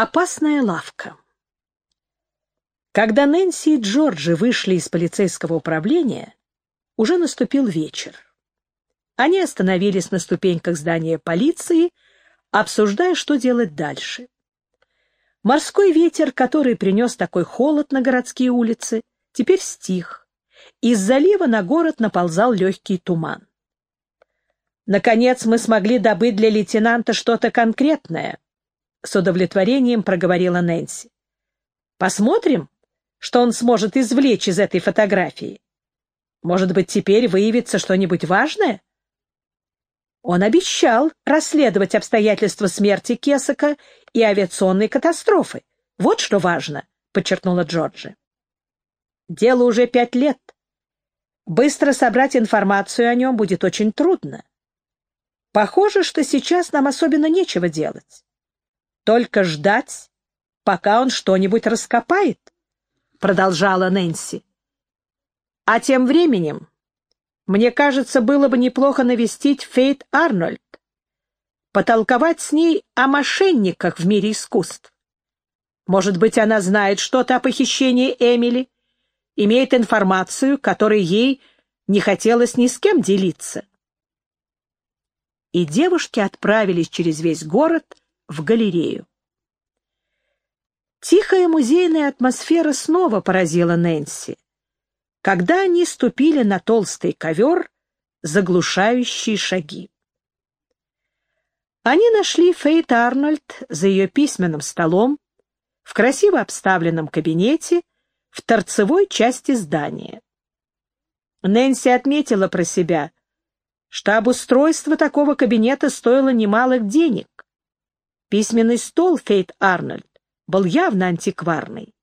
Опасная лавка. Когда Нэнси и Джорджи вышли из полицейского управления, уже наступил вечер. Они остановились на ступеньках здания полиции, обсуждая, что делать дальше. Морской ветер, который принес такой холод на городские улицы, теперь стих. Из залива на город наползал легкий туман. Наконец мы смогли добыть для лейтенанта что-то конкретное, — с удовлетворением проговорила Нэнси. «Посмотрим, что он сможет извлечь из этой фотографии. Может быть, теперь выявится что-нибудь важное?» Он обещал расследовать обстоятельства смерти Кесака и авиационной катастрофы. Вот что важно, — подчеркнула Джорджи. Дело уже пять лет. Быстро собрать информацию о нем будет очень трудно. Похоже, что сейчас нам особенно нечего делать. Только ждать, пока он что-нибудь раскопает, — продолжала Нэнси. А тем временем, мне кажется, было бы неплохо навестить Фейт Арнольд, потолковать с ней о мошенниках в мире искусств. Может быть, она знает что-то о похищении Эмили, имеет информацию, которой ей не хотелось ни с кем делиться. И девушки отправились через весь город в галерею. Тихая музейная атмосфера снова поразила Нэнси, когда они ступили на толстый ковер, заглушающие шаги. Они нашли Фейт Арнольд за ее письменным столом в красиво обставленном кабинете в торцевой части здания. Нэнси отметила про себя, что обустройство такого кабинета стоило немалых денег. Письменный стол Фейт Арнольд был явно антикварный.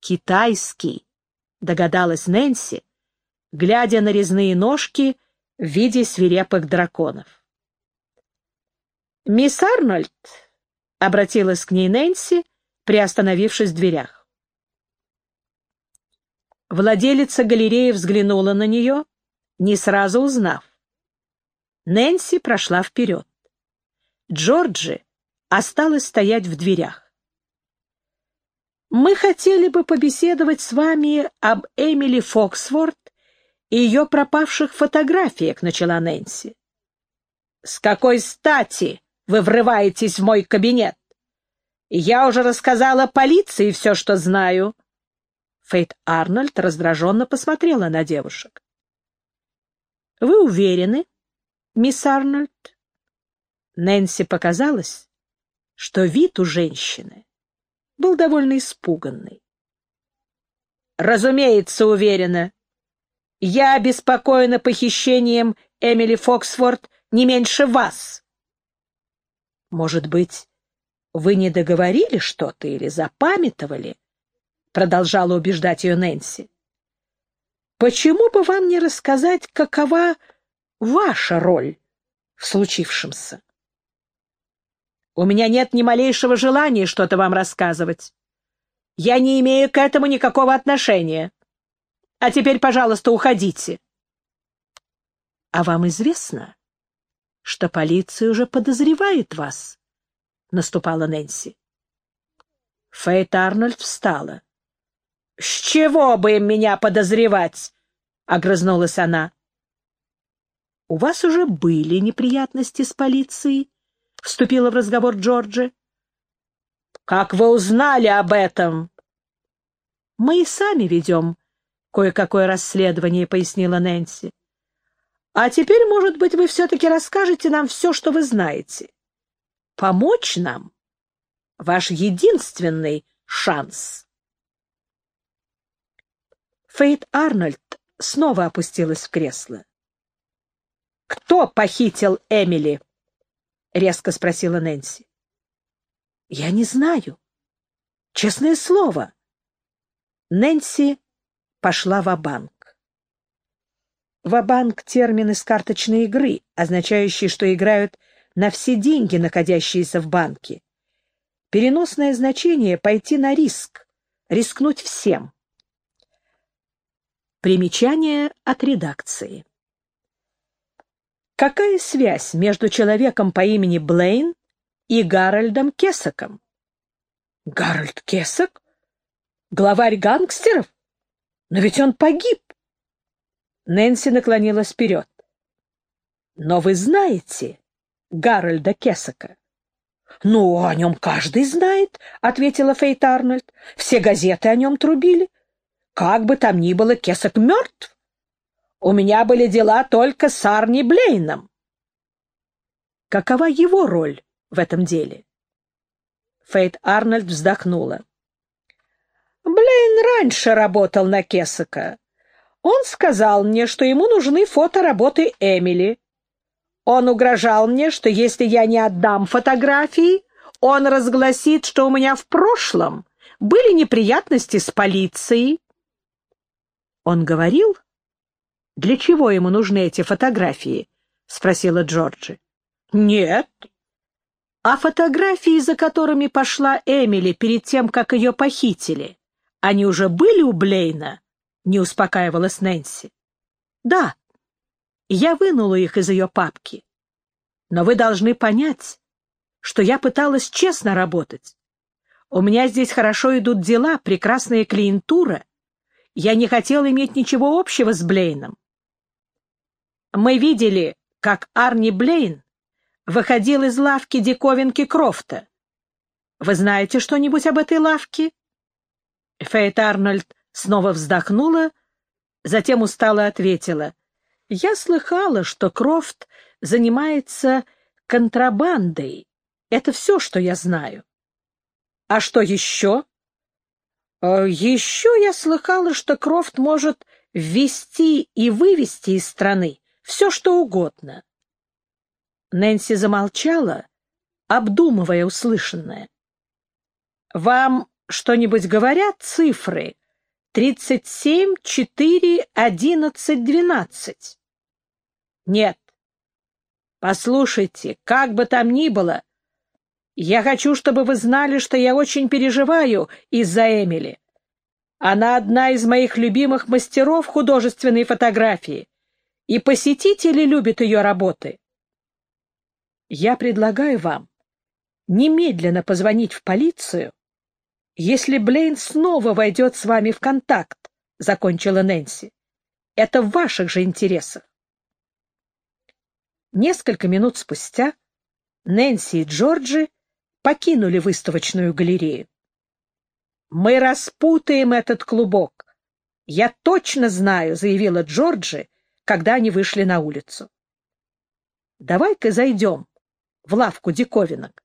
«Китайский», — догадалась Нэнси, глядя на резные ножки в виде свирепых драконов. «Мисс Арнольд», — обратилась к ней Нэнси, приостановившись в дверях. Владелица галереи взглянула на нее, не сразу узнав. Нэнси прошла вперед. Джорджи осталась стоять в дверях. «Мы хотели бы побеседовать с вами об Эмили Фоксворт и ее пропавших фотографиях», — начала Нэнси. «С какой стати вы врываетесь в мой кабинет? Я уже рассказала полиции все, что знаю». Фейт Арнольд раздраженно посмотрела на девушек. «Вы уверены, мисс Арнольд?» Нэнси показалось, что вид у женщины был довольно испуганный. «Разумеется, уверена. Я обеспокоена похищением Эмили Фоксфорд не меньше вас». «Может быть, вы не договорили что-то или запамятовали?» Продолжала убеждать ее Нэнси. «Почему бы вам не рассказать, какова ваша роль в случившемся?» У меня нет ни малейшего желания что-то вам рассказывать. Я не имею к этому никакого отношения. А теперь, пожалуйста, уходите. — А вам известно, что полиция уже подозревает вас? — наступала Нэнси. Фейт Арнольд встала. — С чего бы им меня подозревать? — огрызнулась она. — У вас уже были неприятности с полицией? — вступила в разговор Джорджи. «Как вы узнали об этом?» «Мы и сами ведем кое-какое расследование», — пояснила Нэнси. «А теперь, может быть, вы все-таки расскажете нам все, что вы знаете. Помочь нам — ваш единственный шанс». Фейт Арнольд снова опустилась в кресло. «Кто похитил Эмили?» — резко спросила Нэнси. «Я не знаю. Честное слово». Нэнси пошла в банк «Ва-банк» — термин из карточной игры, означающий, что играют на все деньги, находящиеся в банке. Переносное значение — пойти на риск, рискнуть всем. Примечание от редакции. Какая связь между человеком по имени Блейн и Гарольдом Кесаком? Гарольд Кесок? Главарь гангстеров? Но ведь он погиб. Нэнси наклонилась вперед. Но вы знаете Гарольда Кесака? Ну, о нем каждый знает, — ответила Фейт Арнольд. Все газеты о нем трубили. Как бы там ни было, Кесак мертв. У меня были дела только с Арни Блейном. Какова его роль в этом деле? Фейт Арнольд вздохнула. Блейн раньше работал на Кесака. Он сказал мне, что ему нужны фотоработы Эмили. Он угрожал мне, что если я не отдам фотографии, он разгласит, что у меня в прошлом были неприятности с полицией. Он говорил, для чего ему нужны эти фотографии? — спросила Джорджи. — Нет. А фотографии, за которыми пошла Эмили перед тем, как ее похитили, они уже были у Блейна? — не успокаивалась Нэнси. — Да. Я вынула их из ее папки. Но вы должны понять, что я пыталась честно работать. У меня здесь хорошо идут дела, прекрасная клиентура. Я не хотела иметь ничего общего с Блейном. Мы видели, как Арни Блейн выходил из лавки диковинки Крофта. Вы знаете что-нибудь об этой лавке? Фейт Арнольд снова вздохнула, затем устало ответила. Я слыхала, что Крофт занимается контрабандой. Это все, что я знаю. А что еще? Э, еще я слыхала, что Крофт может ввести и вывести из страны все, что угодно. Нэнси замолчала, обдумывая услышанное. «Вам что-нибудь говорят цифры? Тридцать семь, четыре, одиннадцать, двенадцать?» «Нет. Послушайте, как бы там ни было, я хочу, чтобы вы знали, что я очень переживаю из-за Эмили. Она одна из моих любимых мастеров художественной фотографии и посетители любят ее работы. Я предлагаю вам немедленно позвонить в полицию, если Блейн снова войдет с вами в контакт, — закончила Нэнси. Это в ваших же интересах. Несколько минут спустя Нэнси и Джорджи покинули выставочную галерею. «Мы распутаем этот клубок. Я точно знаю», — заявила Джорджи, когда они вышли на улицу. «Давай-ка зайдем в лавку диковинок.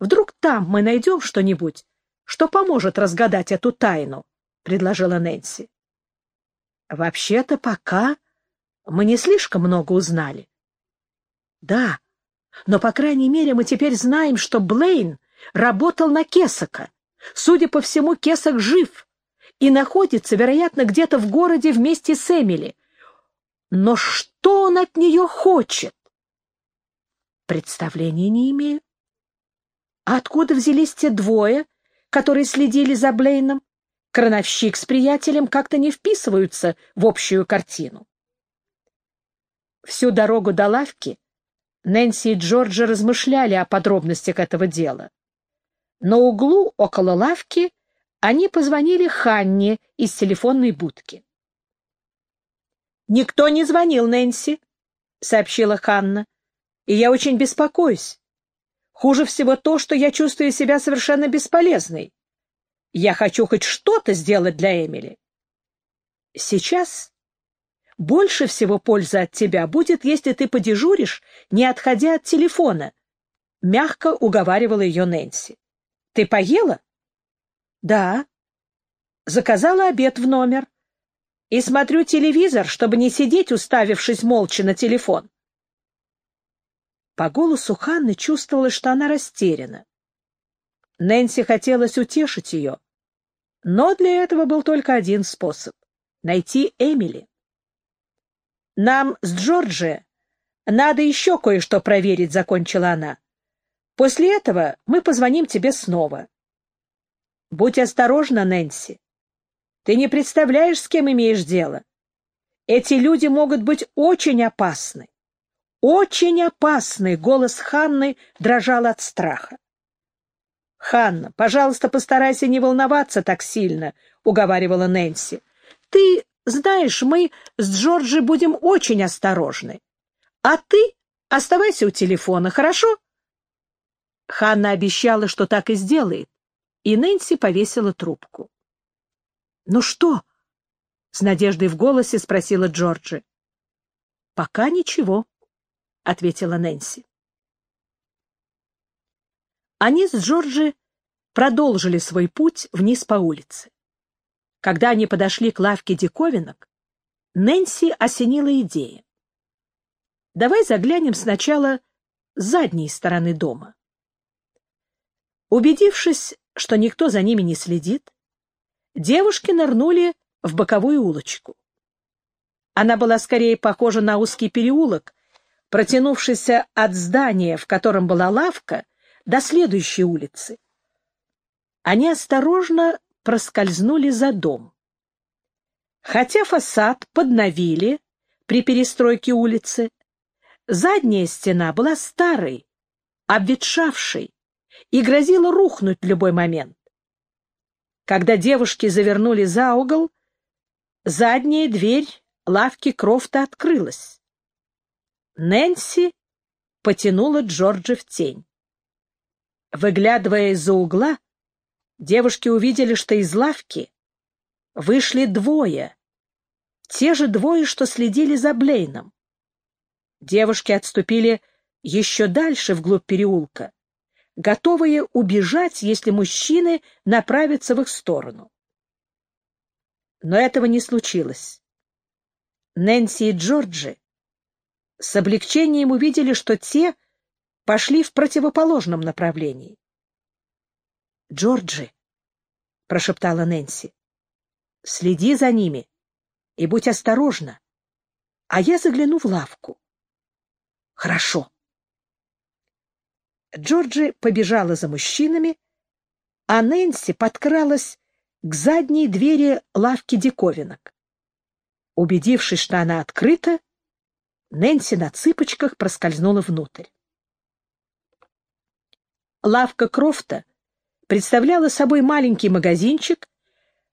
Вдруг там мы найдем что-нибудь, что поможет разгадать эту тайну», — предложила Нэнси. «Вообще-то пока мы не слишком много узнали». «Да, но, по крайней мере, мы теперь знаем, что Блейн работал на Кесака. Судя по всему, Кесак жив» и находится, вероятно, где-то в городе вместе с Эмили. Но что он от нее хочет? Представления не имею. А откуда взялись те двое, которые следили за Блейном? Крановщик с приятелем как-то не вписываются в общую картину. Всю дорогу до лавки Нэнси и Джорджи размышляли о подробностях этого дела. На углу около лавки они позвонили Ханне из телефонной будки. «Никто не звонил, Нэнси», — сообщила Ханна. «И я очень беспокоюсь. Хуже всего то, что я чувствую себя совершенно бесполезной. Я хочу хоть что-то сделать для Эмили. Сейчас больше всего пользы от тебя будет, если ты подежуришь, не отходя от телефона», — мягко уговаривала ее Нэнси. «Ты поела?» «Да». «Заказала обед в номер и смотрю телевизор, чтобы не сидеть, уставившись молча на телефон. По голосу Ханны чувствовалось, что она растеряна. Нэнси хотелось утешить ее, но для этого был только один способ — найти Эмили. «Нам с Джорджи надо еще кое-что проверить», — закончила она. «После этого мы позвоним тебе снова». «Будь осторожна, Нэнси. Ты не представляешь, с кем имеешь дело. Эти люди могут быть очень опасны. Очень опасны, голос Ханны дрожал от страха. «Ханна, пожалуйста, постарайся не волноваться так сильно», — уговаривала Нэнси. «Ты знаешь, мы с Джорджи будем очень осторожны. А ты оставайся у телефона, хорошо?» Ханна обещала, что так и сделает, и Нэнси повесила трубку. «Ну что?» — с надеждой в голосе спросила Джорджи. «Пока ничего», — ответила Нэнси. Они с Джорджи продолжили свой путь вниз по улице. Когда они подошли к лавке диковинок, Нэнси осенила идея. «Давай заглянем сначала с задней стороны дома». Убедившись, что никто за ними не следит, девушки нырнули в боковую улочку. Она была скорее похожа на узкий переулок, протянувшийся от здания, в котором была лавка, до следующей улицы. Они осторожно проскользнули за дом. Хотя фасад подновили при перестройке улицы, задняя стена была старой, обветшавшей и грозила рухнуть в любой момент. Когда девушки завернули за угол, задняя дверь лавки Крофта открылась. Нэнси потянула Джорджа в тень. Выглядывая из-за угла, девушки увидели, что из лавки вышли двое, те же двое, что следили за Блейном. Девушки отступили еще дальше вглубь переулка, готовые убежать, если мужчины направятся в их сторону. Но этого не случилось. Нэнси и Джорджи с облегчением увидели, что те пошли в противоположном направлении. «Джорджи», — прошептала Нэнси, — «следи за ними и будь осторожна, а я загляну в лавку». «Хорошо». Джорджи побежала за мужчинами, а Нэнси подкралась к задней двери лавки диковинок. Убедившись, что она открыта, Нэнси на цыпочках проскользнула внутрь. Лавка Крофта представляла собой маленький магазинчик,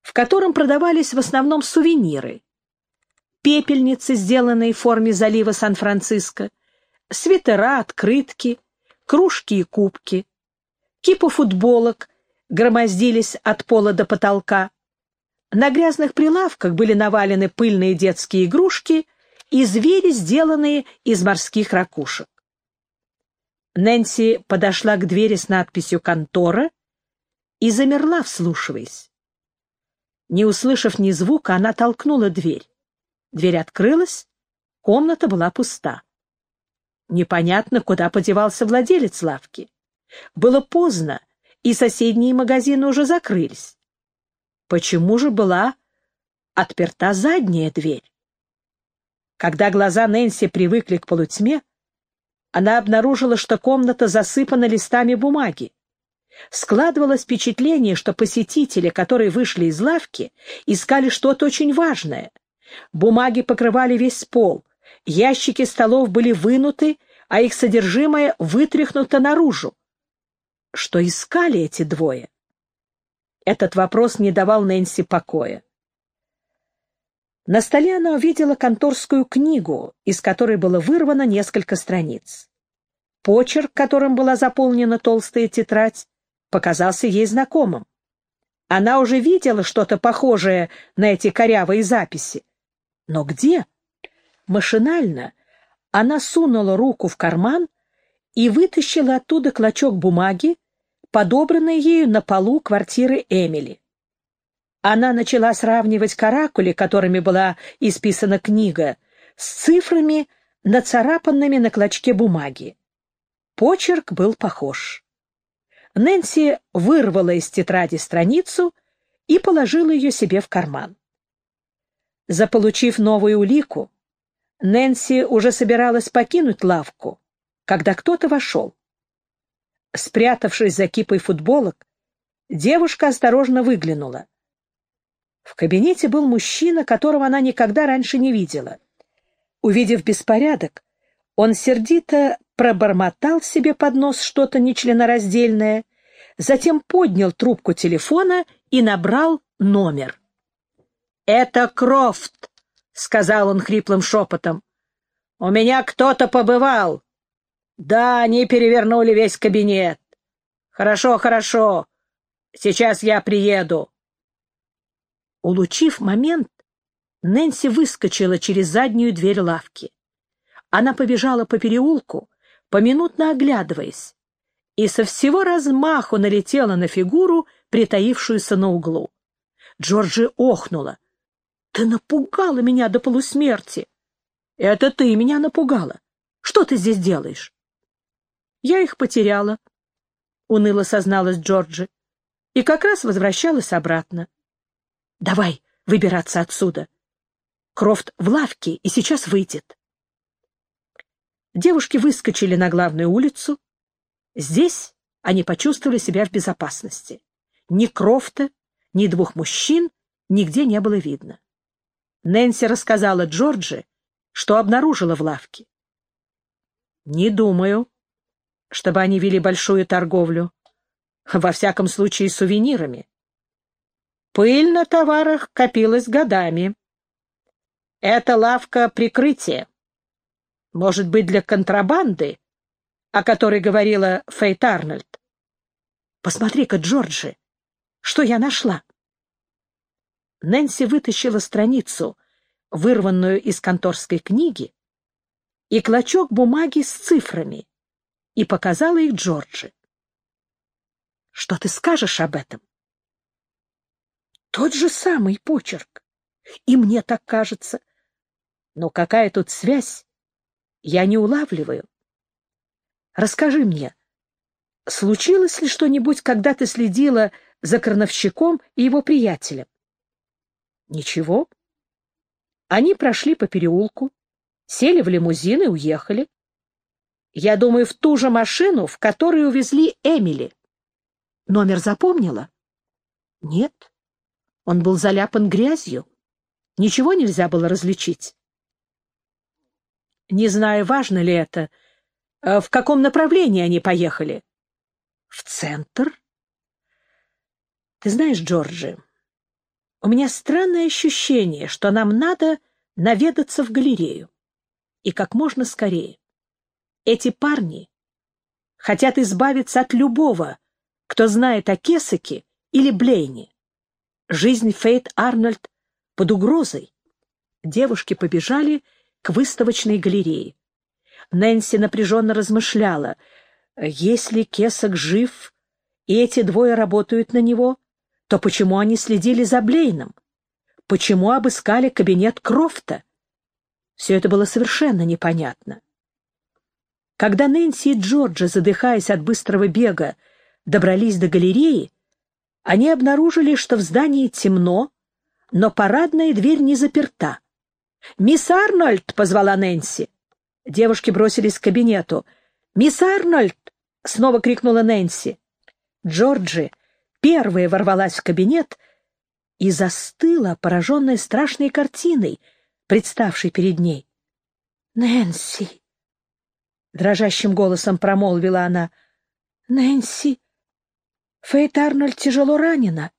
в котором продавались в основном сувениры. Пепельницы, сделанные в форме залива Сан-Франциско, свитера, открытки, кружки и кубки. Кипы футболок громоздились от пола до потолка. На грязных прилавках были навалены пыльные детские игрушки и звери, сделанные из морских ракушек. Нэнси подошла к двери с надписью «Контора» и замерла, вслушиваясь. Не услышав ни звука, она толкнула дверь. Дверь открылась, комната была пуста. Непонятно, куда подевался владелец лавки. Было поздно, и соседние магазины уже закрылись. Почему же была отперта задняя дверь? Когда глаза Нэнси привыкли к полутьме, она обнаружила, что комната засыпана листами бумаги. Складывалось впечатление, что посетители, которые вышли из лавки, искали что-то очень важное. Бумаги покрывали весь пол, ящики столов были вынуты, а их содержимое вытряхнуто наружу. Что искали эти двое? Этот вопрос не давал Нэнси покоя. На столе она увидела конторскую книгу, из которой было вырвано несколько страниц. Почерк, которым была заполнена толстая тетрадь, показался ей знакомым. Она уже видела что-то похожее на эти корявые записи. Но где? Машинально она сунула руку в карман и вытащила оттуда клочок бумаги, подобранный ею на полу квартиры Эмили. Она начала сравнивать каракули, которыми была исписана книга, с цифрами, нацарапанными на клочке бумаги. Почерк был похож. Нэнси вырвала из тетради страницу и положила ее себе в карман. Заполучив новую улику, Нэнси уже собиралась покинуть лавку, когда кто-то вошел. Спрятавшись за кипой футболок, девушка осторожно выглянула. В кабинете был мужчина, которого она никогда раньше не видела. Увидев беспорядок, он сердито пробормотал себе под нос что-то нечленораздельное, затем поднял трубку телефона и набрал номер. «Это Крофт», — сказал он хриплым шепотом. «У меня кто-то побывал. Да, они перевернули весь кабинет. Хорошо, хорошо. Сейчас я приеду». Улучив момент, Нэнси выскочила через заднюю дверь лавки. Она побежала по переулку, поминутно оглядываясь, и со всего размаху налетела на фигуру, притаившуюся на углу. Джорджи охнула. «Ты напугала меня до полусмерти!» «Это ты меня напугала! Что ты здесь делаешь?» «Я их потеряла», — уныло созналась Джорджи, и как раз возвращалась обратно. «Давай выбираться отсюда. Крофт в лавке и сейчас выйдет». Девушки выскочили на главную улицу. Здесь они почувствовали себя в безопасности. Ни Крофта, ни двух мужчин нигде не было видно. Нэнси рассказала Джорджи, что обнаружила в лавке. «Не думаю, чтобы они вели большую торговлю, во всяком случае сувенирами. Пыль на товарах копилась годами. Это лавка прикрытия. Может быть, для контрабанды, о которой говорила Фейт Арнольд? Посмотри-ка, Джорджи, что я нашла. Нэнси вытащила страницу, вырванную из конторской книги, и клочок бумаги с цифрами, и показала их Джорджи. Что ты скажешь об этом? Тот же самый почерк. И мне так кажется. Но какая тут связь я не улавливаю. Расскажи мне, случилось ли что-нибудь, когда ты следила за крановщиком и его приятелем? Ничего. Они прошли по переулку, сели в лимузин и уехали. Я думаю, в ту же машину, в которой увезли Эмили. Номер запомнила? Нет. Он был заляпан грязью. Ничего нельзя было различить. Не знаю, важно ли это. Э, в каком направлении они поехали? В центр? Ты знаешь, Джорджи, у меня странное ощущение, что нам надо наведаться в галерею. И как можно скорее. Эти парни хотят избавиться от любого, кто знает о Кесаке или Блейне. Жизнь Фейт Арнольд под угрозой. Девушки побежали к выставочной галерее. Нэнси напряженно размышляла. Если Кесок жив, и эти двое работают на него, то почему они следили за Блейном? Почему обыскали кабинет Крофта? Все это было совершенно непонятно. Когда Нэнси и Джорджа, задыхаясь от быстрого бега, добрались до галереи, они обнаружили, что в здании темно, но парадная дверь не заперта. «Мисс Арнольд!» — позвала Нэнси. Девушки бросились к кабинету. «Мисс Арнольд!» — снова крикнула Нэнси. Джорджи первая ворвалась в кабинет и застыла, пораженная страшной картиной, представшей перед ней. «Нэнси!» — дрожащим голосом промолвила она. «Нэнси! Фейт Арнольд тяжело ранена.